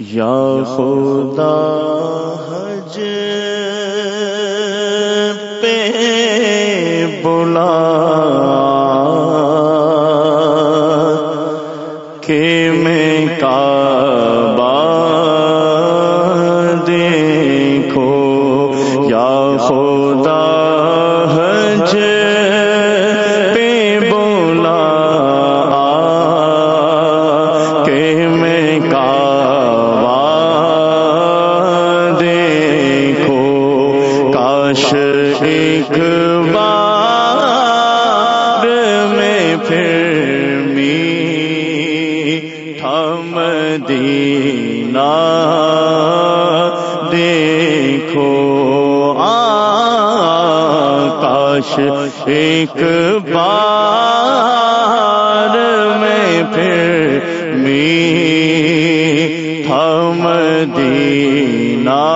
یا خدا حج پہ بلا کہ میں کا مدینہ۔ دیکھو آکاش ایک بار میں پھر می تھم دینہ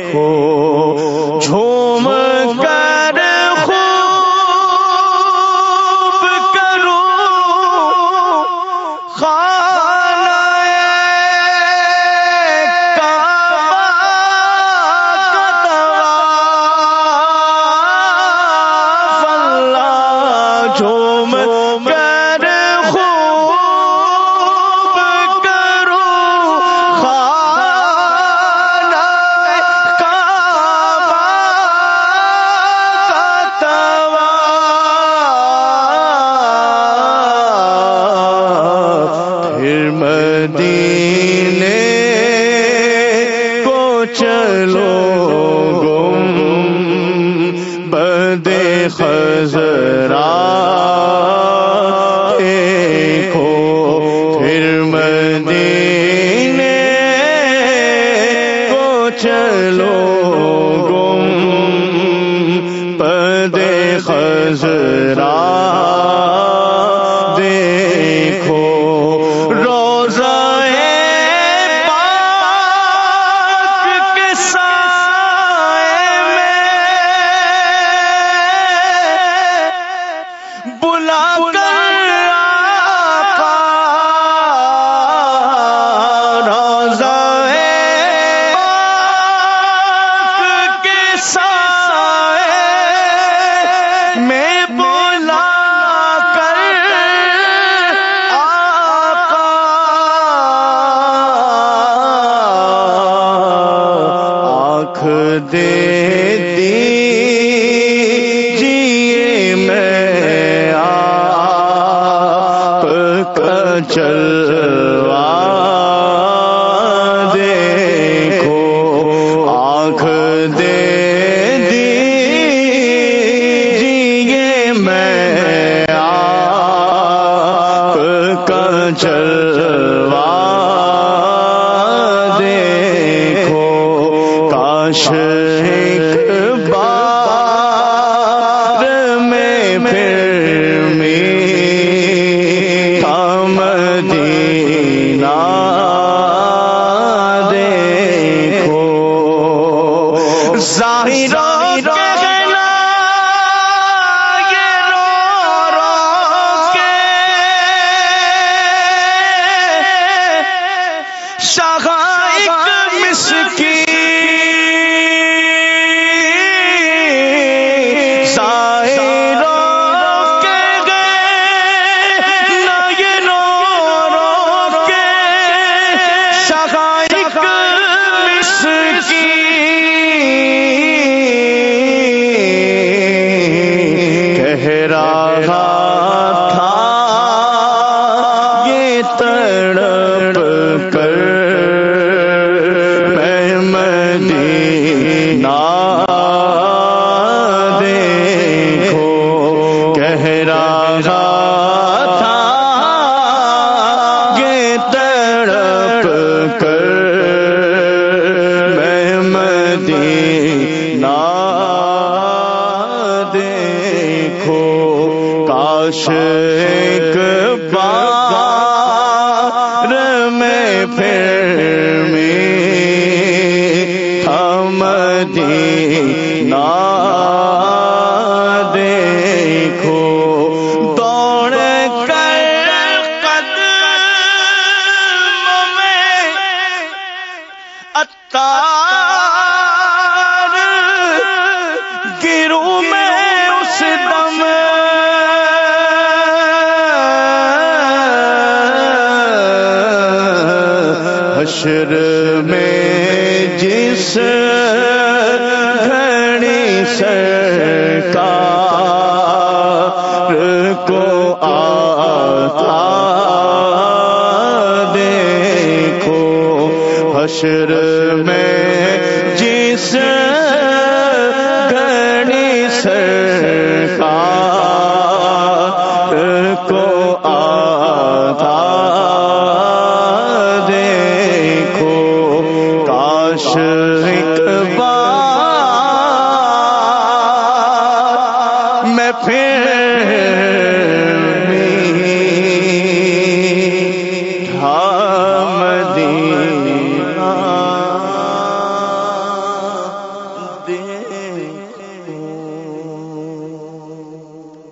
دیکھو چلو گم بدے خزرا دیکھو پھر مدے چل حشر میں جس گھڑی سرکار کو آتا دیکھو حشر